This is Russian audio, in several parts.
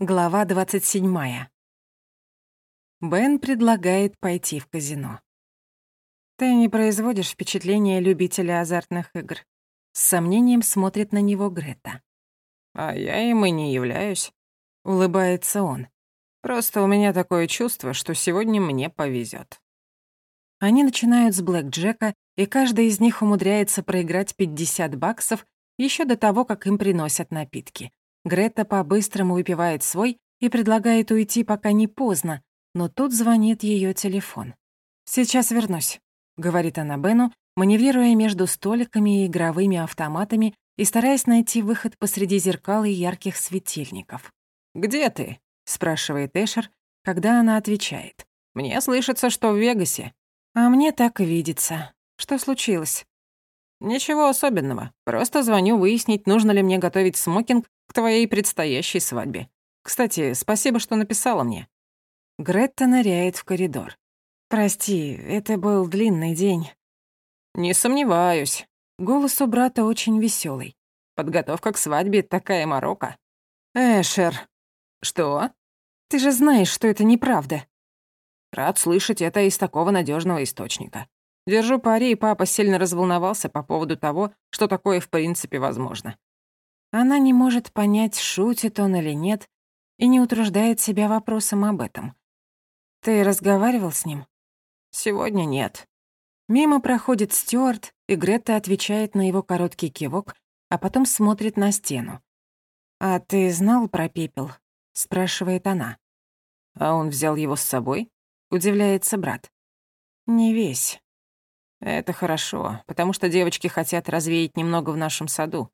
Глава 27. Бен предлагает пойти в казино. «Ты не производишь впечатления любителя азартных игр». С сомнением смотрит на него Грета. «А я им и не являюсь», — улыбается он. «Просто у меня такое чувство, что сегодня мне повезет. Они начинают с Блэк Джека, и каждый из них умудряется проиграть 50 баксов еще до того, как им приносят напитки. Грета по-быстрому выпивает свой и предлагает уйти, пока не поздно, но тут звонит ее телефон. «Сейчас вернусь», — говорит она Бену, маневрируя между столиками и игровыми автоматами и стараясь найти выход посреди зеркал и ярких светильников. «Где ты?» — спрашивает Эшер, когда она отвечает. «Мне слышится, что в Вегасе». «А мне так и видится. Что случилось?» «Ничего особенного. Просто звоню выяснить, нужно ли мне готовить смокинг к твоей предстоящей свадьбе. Кстати, спасибо, что написала мне». Гретта ныряет в коридор. «Прости, это был длинный день». «Не сомневаюсь». Голос у брата очень веселый. «Подготовка к свадьбе такая морока». «Эшер». «Что?» «Ты же знаешь, что это неправда». «Рад слышать это из такого надежного источника. Держу пари, и папа сильно разволновался по поводу того, что такое в принципе возможно. Она не может понять, шутит он или нет, и не утруждает себя вопросом об этом. «Ты разговаривал с ним?» «Сегодня нет». Мимо проходит Стюарт, и Грета отвечает на его короткий кивок, а потом смотрит на стену. «А ты знал про пепел?» — спрашивает она. «А он взял его с собой?» — удивляется брат. «Не весь. Это хорошо, потому что девочки хотят развеять немного в нашем саду.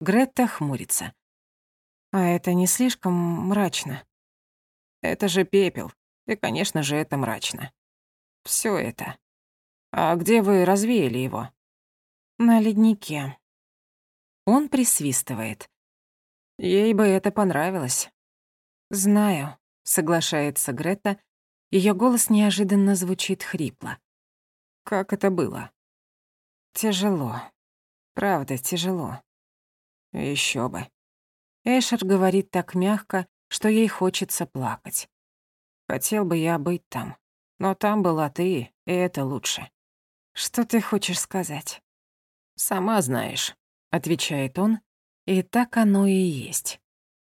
Гретта хмурится. А это не слишком мрачно? Это же пепел. И, конечно же, это мрачно. Всё это. А где вы развеяли его? На леднике. Он присвистывает. Ей бы это понравилось. Знаю, соглашается Гретта. Её голос неожиданно звучит хрипло. Как это было? Тяжело. Правда, тяжело. Еще бы. Эшер говорит так мягко, что ей хочется плакать. Хотел бы я быть там. Но там была ты, и это лучше. Что ты хочешь сказать? Сама знаешь, отвечает он, и так оно и есть.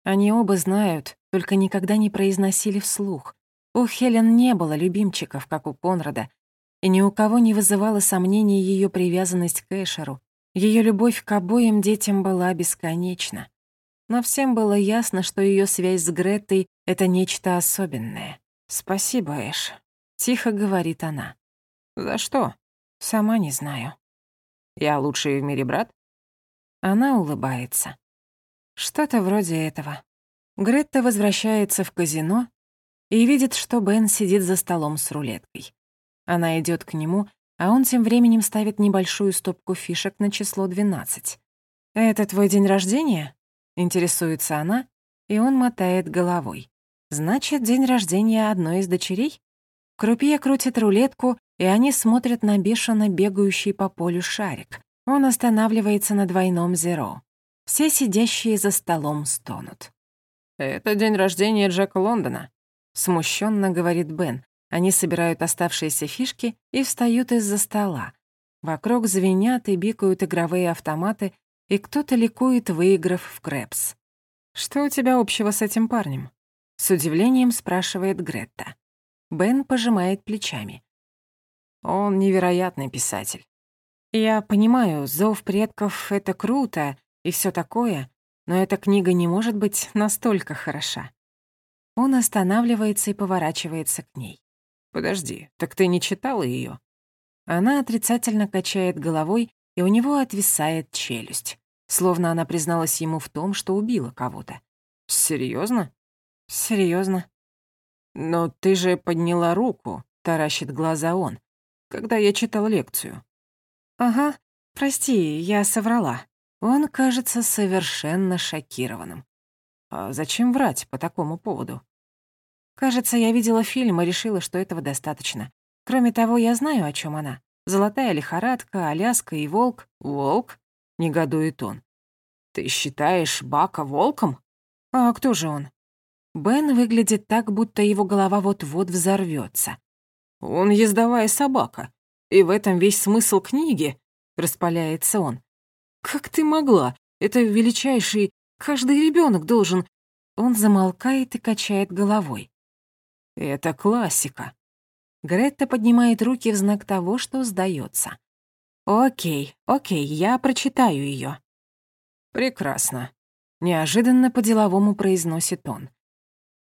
Они оба знают, только никогда не произносили вслух. У Хелен не было любимчиков, как у Конрада, и ни у кого не вызывала сомнений ее привязанность к Эшеру. Ее любовь к обоим детям была бесконечна. Но всем было ясно, что ее связь с Гретой — это нечто особенное. «Спасибо, Эш», — тихо говорит она. «За что?» «Сама не знаю». «Я лучший в мире брат?» Она улыбается. Что-то вроде этого. Гретта возвращается в казино и видит, что Бен сидит за столом с рулеткой. Она идет к нему, а он тем временем ставит небольшую стопку фишек на число 12. «Это твой день рождения?» — интересуется она, и он мотает головой. «Значит, день рождения одной из дочерей?» Крупье крутит рулетку, и они смотрят на бешено бегающий по полю шарик. Он останавливается на двойном зеро. Все сидящие за столом стонут. «Это день рождения Джека Лондона», — смущенно говорит Бен, они собирают оставшиеся фишки и встают из-за стола. Вокруг звенят и бикают игровые автоматы, и кто-то ликует, выиграв в крэпс. «Что у тебя общего с этим парнем?» С удивлением спрашивает Гретта. Бен пожимает плечами. Он невероятный писатель. Я понимаю, зов предков — это круто и все такое, но эта книга не может быть настолько хороша. Он останавливается и поворачивается к ней. «Подожди, так ты не читала ее? Она отрицательно качает головой, и у него отвисает челюсть, словно она призналась ему в том, что убила кого-то. Серьезно? Серьезно. «Но ты же подняла руку», — таращит глаза он, когда я читал лекцию. «Ага, прости, я соврала». Он кажется совершенно шокированным. «А зачем врать по такому поводу?» Кажется, я видела фильм и решила, что этого достаточно. Кроме того, я знаю, о чем она. Золотая лихорадка, Аляска и волк. Волк? Негодует он. Ты считаешь Бака волком? А кто же он? Бен выглядит так, будто его голова вот-вот взорвется. «Он ездовая собака, и в этом весь смысл книги», — распаляется он. «Как ты могла? Это величайший... Каждый ребенок должен...» Он замолкает и качает головой. «Это классика». Гретта поднимает руки в знак того, что сдается. «Окей, окей, я прочитаю ее. «Прекрасно», — неожиданно по-деловому произносит он.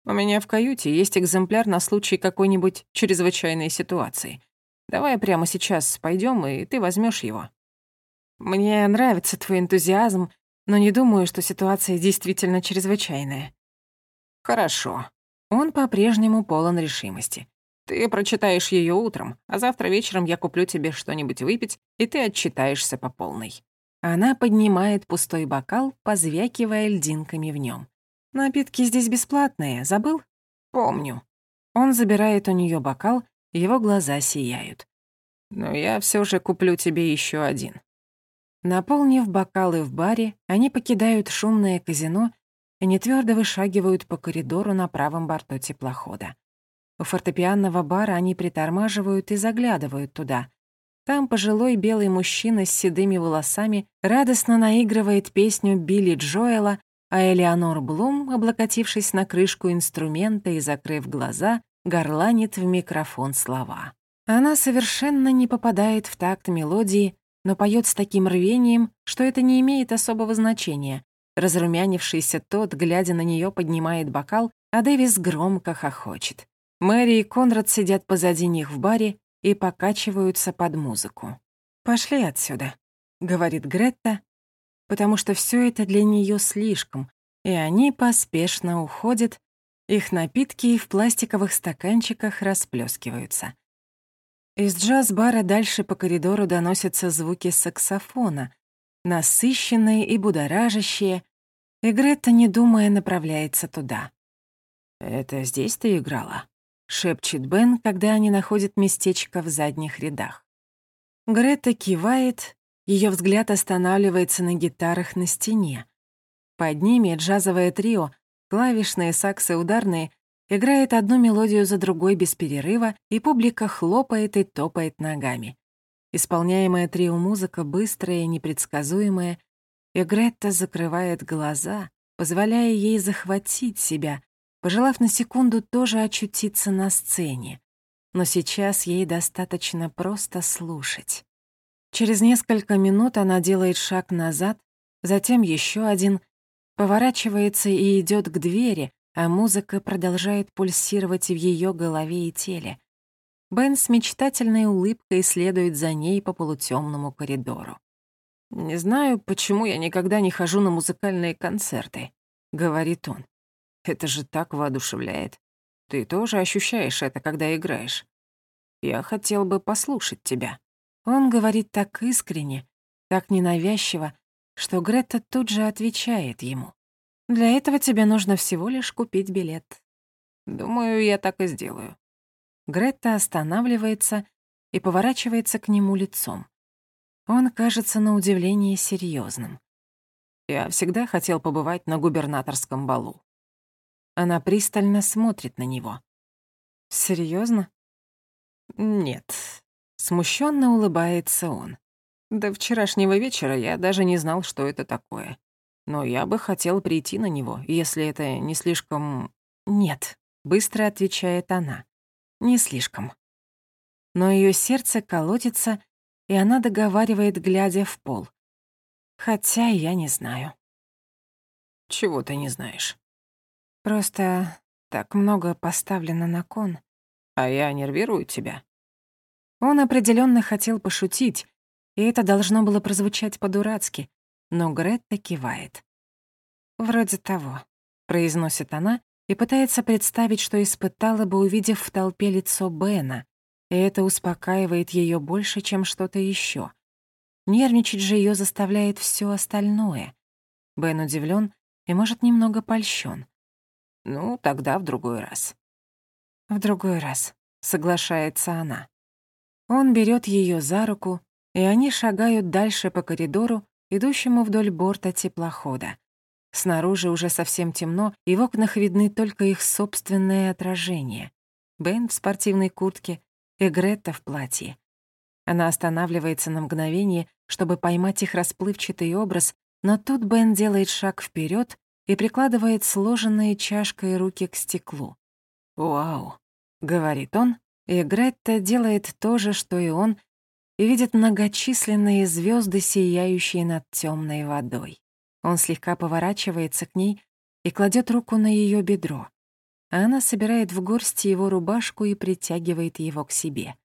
У меня в каюте есть экземпляр на случай какой-нибудь чрезвычайной ситуации. Давай прямо сейчас пойдем, и ты возьмешь его. Мне нравится твой энтузиазм, но не думаю, что ситуация действительно чрезвычайная. Хорошо. Он по-прежнему полон решимости. Ты прочитаешь ее утром, а завтра вечером я куплю тебе что-нибудь выпить, и ты отчитаешься по полной. Она поднимает пустой бокал, позвякивая льдинками в нем. Напитки здесь бесплатные, забыл? Помню. Он забирает у нее бокал, его глаза сияют. Но я все же куплю тебе еще один. Наполнив бокалы в баре, они покидают шумное казино и нетвёрдо вышагивают по коридору на правом борту теплохода. У фортепианного бара они притормаживают и заглядывают туда. Там пожилой белый мужчина с седыми волосами радостно наигрывает песню Билли Джоэла а Элеонор Блум, облокотившись на крышку инструмента и закрыв глаза, горланит в микрофон слова. Она совершенно не попадает в такт мелодии, но поет с таким рвением, что это не имеет особого значения. Разрумянившийся тот, глядя на нее, поднимает бокал, а Дэвис громко хохочет. Мэри и Конрад сидят позади них в баре и покачиваются под музыку. «Пошли отсюда», — говорит Гретта, потому что все это для нее слишком, и они поспешно уходят, их напитки в пластиковых стаканчиках расплескиваются. Из джаз-бара дальше по коридору доносятся звуки саксофона, насыщенные и будоражащие, и Гретта, не думая, направляется туда. «Это здесь ты играла?» — шепчет Бен, когда они находят местечко в задних рядах. Гретта кивает, ее взгляд останавливается на гитарах на стене. Под ними джазовое трио, клавишные, саксы, ударные, играет одну мелодию за другой без перерыва, и публика хлопает и топает ногами. Исполняемая трио музыка быстрая и непредсказуемая, и Гретта закрывает глаза, позволяя ей захватить себя, пожелав на секунду тоже очутиться на сцене. Но сейчас ей достаточно просто слушать. Через несколько минут она делает шаг назад, затем еще один, поворачивается и идет к двери, а музыка продолжает пульсировать в ее голове и теле. Бен с мечтательной улыбкой следует за ней по полутемному коридору. «Не знаю, почему я никогда не хожу на музыкальные концерты», — говорит он. «Это же так воодушевляет. Ты тоже ощущаешь это, когда играешь. Я хотел бы послушать тебя». Он говорит так искренне, так ненавязчиво, что Грета тут же отвечает ему. «Для этого тебе нужно всего лишь купить билет». «Думаю, я так и сделаю». Гретта останавливается и поворачивается к нему лицом. Он кажется на удивление серьезным. «Я всегда хотел побывать на губернаторском балу». Она пристально смотрит на него. Серьезно? «Нет, Смущенно улыбается он. До вчерашнего вечера я даже не знал, что это такое. Но я бы хотел прийти на него, если это не слишком... Нет, быстро отвечает она. Не слишком. Но ее сердце колотится, и она договаривает, глядя в пол. Хотя я не знаю. Чего ты не знаешь? Просто так много поставлено на кон. А я нервирую тебя? Он определенно хотел пошутить, и это должно было прозвучать по-дурацки, но Гретта кивает. «Вроде того», — произносит она и пытается представить, что испытала бы, увидев в толпе лицо Бена, и это успокаивает ее больше, чем что-то еще. Нервничать же ее заставляет все остальное. Бен удивлен и, может, немного польщен. «Ну, тогда в другой раз». «В другой раз», — соглашается она. Он берет ее за руку, и они шагают дальше по коридору, идущему вдоль борта теплохода. Снаружи уже совсем темно, и в окнах видны только их собственное отражение. Бен в спортивной куртке и Гретта в платье. Она останавливается на мгновение, чтобы поймать их расплывчатый образ, но тут Бен делает шаг вперед и прикладывает сложенные чашкой руки к стеклу. «Вау», — говорит он, и Гретта делает то же, что и он, и видит многочисленные звезды, сияющие над темной водой. Он слегка поворачивается к ней и кладет руку на ее бедро. А она собирает в горсти его рубашку и притягивает его к себе.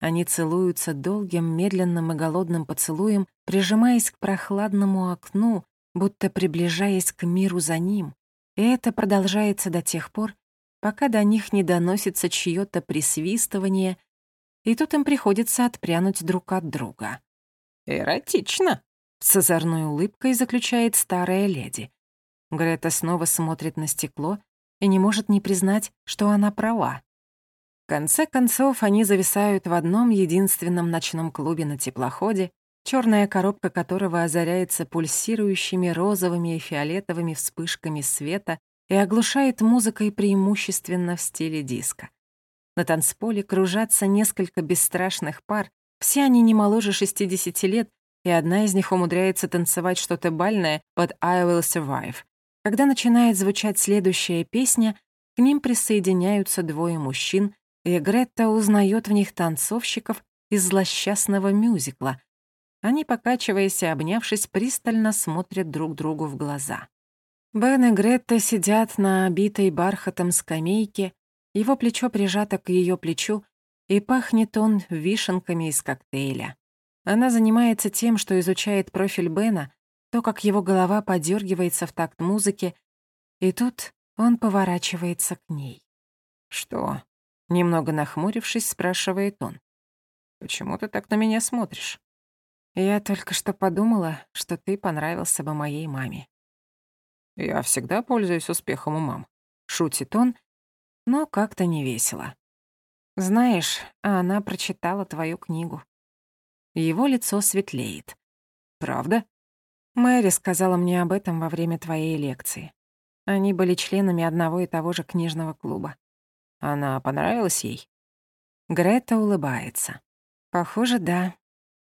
Они целуются долгим, медленным и голодным поцелуем, прижимаясь к прохладному окну, будто приближаясь к миру за ним. И это продолжается до тех пор, пока до них не доносится чьё-то присвистывание, и тут им приходится отпрянуть друг от друга. «Эротично», — с озорной улыбкой заключает старая леди. Грета снова смотрит на стекло и не может не признать, что она права. В конце концов, они зависают в одном единственном ночном клубе на теплоходе, черная коробка которого озаряется пульсирующими розовыми и фиолетовыми вспышками света и оглушает музыкой преимущественно в стиле диска. На танцполе кружатся несколько бесстрашных пар, все они не моложе 60 лет, и одна из них умудряется танцевать что-то бальное под «I will survive». Когда начинает звучать следующая песня, к ним присоединяются двое мужчин, и Гретта узнает в них танцовщиков из злосчастного мюзикла. Они, покачиваясь и обнявшись, пристально смотрят друг другу в глаза. Бен и Гретта сидят на обитой бархатом скамейке, его плечо прижато к ее плечу, и пахнет он вишенками из коктейля. Она занимается тем, что изучает профиль Бена, то, как его голова подергивается в такт музыки, и тут он поворачивается к ней. «Что?» — немного нахмурившись, спрашивает он. «Почему ты так на меня смотришь?» «Я только что подумала, что ты понравился бы моей маме». «Я всегда пользуюсь успехом у мам», — шутит он, но как-то не весело. «Знаешь, а она прочитала твою книгу». Его лицо светлеет. «Правда?» Мэри сказала мне об этом во время твоей лекции. Они были членами одного и того же книжного клуба. Она понравилась ей? Грета улыбается. Похоже, да.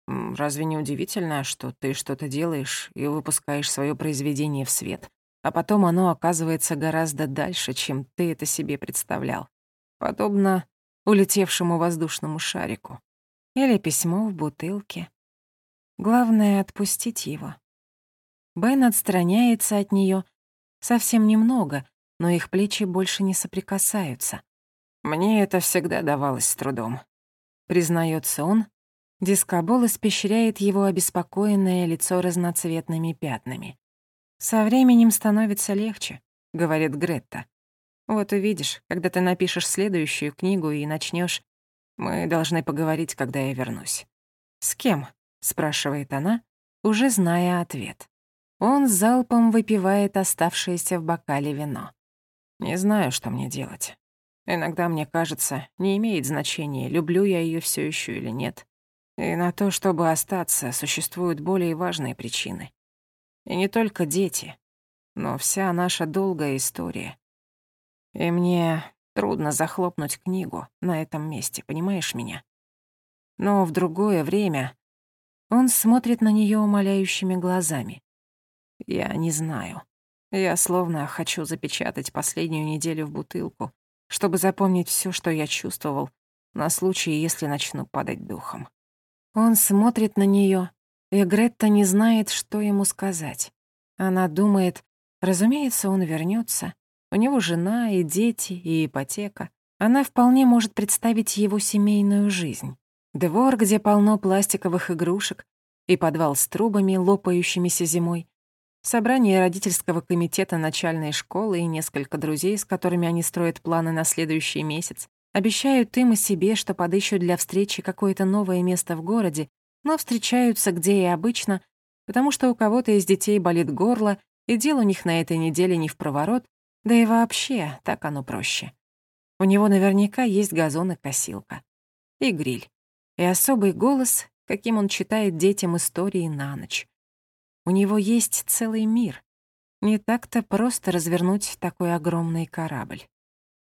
Разве не удивительно, что ты что-то делаешь и выпускаешь свое произведение в свет, а потом оно оказывается гораздо дальше, чем ты это себе представлял? Подобно улетевшему воздушному шарику. Или письмо в бутылке. Главное — отпустить его. Бен отстраняется от нее совсем немного, но их плечи больше не соприкасаются. Мне это всегда давалось с трудом. Признается он, дискобол испещряет его обеспокоенное лицо разноцветными пятнами. «Со временем становится легче», — говорит Гретта. «Вот увидишь, когда ты напишешь следующую книгу и начнешь. Мы должны поговорить, когда я вернусь». «С кем?» — спрашивает она, уже зная ответ. Он залпом выпивает оставшееся в бокале вино. «Не знаю, что мне делать. Иногда мне кажется, не имеет значения, люблю я ее все еще или нет. И на то, чтобы остаться, существуют более важные причины. И не только дети, но вся наша долгая история. И мне трудно захлопнуть книгу на этом месте, понимаешь меня? Но в другое время он смотрит на нее умоляющими глазами. Я не знаю. Я словно хочу запечатать последнюю неделю в бутылку, чтобы запомнить все, что я чувствовал, на случай, если начну падать духом. Он смотрит на нее, и Гретта не знает, что ему сказать. Она думает, разумеется, он вернется. У него жена и дети, и ипотека. Она вполне может представить его семейную жизнь. Двор, где полно пластиковых игрушек, и подвал с трубами, лопающимися зимой, Собрание родительского комитета начальной школы и несколько друзей, с которыми они строят планы на следующий месяц, обещают им и себе, что подыщут для встречи какое-то новое место в городе, но встречаются где и обычно, потому что у кого-то из детей болит горло, и дел у них на этой неделе не в проворот, да и вообще так оно проще. У него наверняка есть газон и косилка. И гриль. И особый голос, каким он читает детям истории на ночь. У него есть целый мир. Не так-то просто развернуть такой огромный корабль.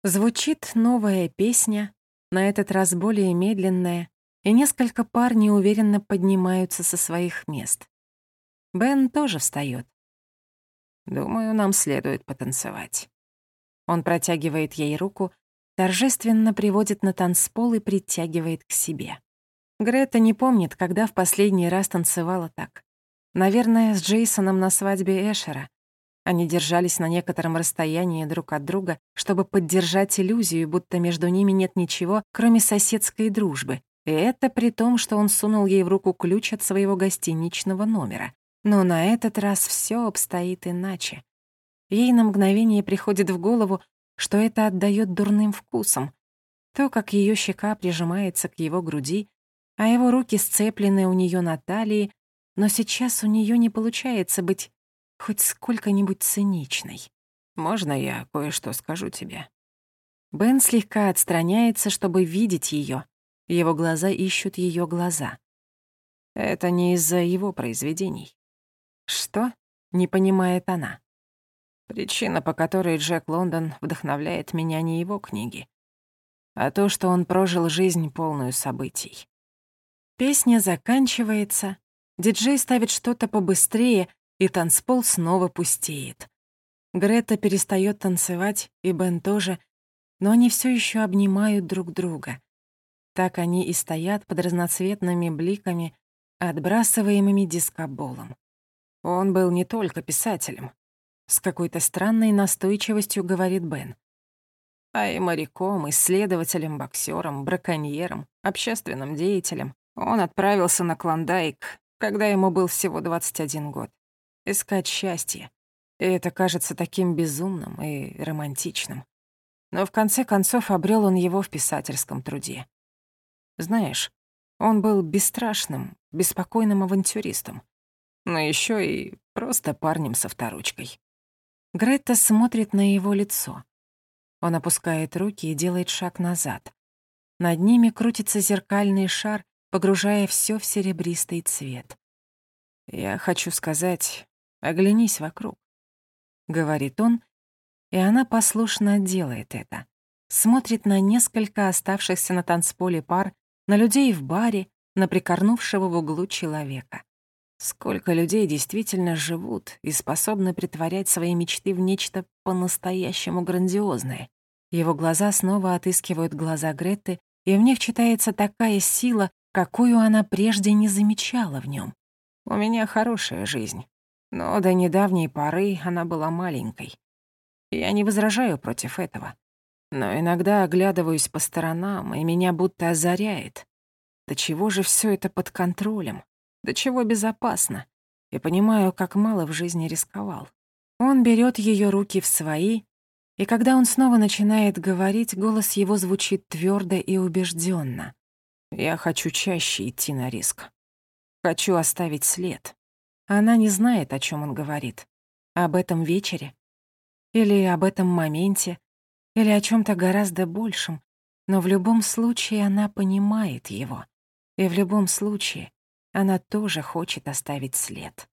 Звучит новая песня, на этот раз более медленная, и несколько пар неуверенно поднимаются со своих мест. Бен тоже встаёт. «Думаю, нам следует потанцевать». Он протягивает ей руку, торжественно приводит на танцпол и притягивает к себе. Грета не помнит, когда в последний раз танцевала так. Наверное, с Джейсоном на свадьбе Эшера. Они держались на некотором расстоянии друг от друга, чтобы поддержать иллюзию, будто между ними нет ничего, кроме соседской дружбы. И это при том, что он сунул ей в руку ключ от своего гостиничного номера. Но на этот раз всё обстоит иначе. Ей на мгновение приходит в голову, что это отдаёт дурным вкусом. То, как её щека прижимается к его груди, а его руки сцеплены у нее на талии, но сейчас у нее не получается быть хоть сколько-нибудь циничной. «Можно я кое-что скажу тебе?» Бен слегка отстраняется, чтобы видеть ее. Его глаза ищут ее глаза. Это не из-за его произведений. Что? Не понимает она. Причина, по которой Джек Лондон вдохновляет меня, не его книги, а то, что он прожил жизнь полную событий. Песня заканчивается, диджей ставит что-то побыстрее, и танцпол снова пустеет. Грета перестает танцевать, и Бен тоже, но они все еще обнимают друг друга. Так они и стоят под разноцветными бликами, отбрасываемыми дискоболом. Он был не только писателем. С какой-то странной настойчивостью говорит Бен. А и моряком, исследователем, боксером, браконьером, общественным деятелем. Он отправился на Клондайк, когда ему был всего 21 год. Искать счастье. И это кажется таким безумным и романтичным. Но в конце концов обрел он его в писательском труде. Знаешь, он был бесстрашным, беспокойным авантюристом. Но еще и просто парнем со вторучкой. Гретта смотрит на его лицо. Он опускает руки и делает шаг назад. Над ними крутится зеркальный шар, погружая все в серебристый цвет. «Я хочу сказать, оглянись вокруг», — говорит он, и она послушно делает это. Смотрит на несколько оставшихся на танцполе пар, на людей в баре, на прикорнувшего в углу человека. Сколько людей действительно живут и способны притворять свои мечты в нечто по-настоящему грандиозное. Его глаза снова отыскивают глаза Греты, и в них читается такая сила, какую она прежде не замечала в нем. У меня хорошая жизнь, но до недавней поры она была маленькой. Я не возражаю против этого. Но иногда оглядываюсь по сторонам, и меня будто озаряет. До чего же все это под контролем? До чего безопасно? И понимаю, как мало в жизни рисковал. Он берет ее руки в свои, и когда он снова начинает говорить, голос его звучит твердо и убежденно. Я хочу чаще идти на риск. Хочу оставить след. Она не знает, о чем он говорит. Об этом вечере? Или об этом моменте? Или о чем то гораздо большем? Но в любом случае она понимает его. И в любом случае она тоже хочет оставить след.